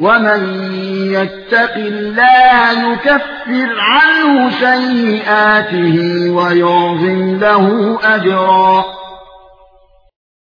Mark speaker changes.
Speaker 1: ومن يتق الله يكفر عنه سيئاته ويعظم له اجرا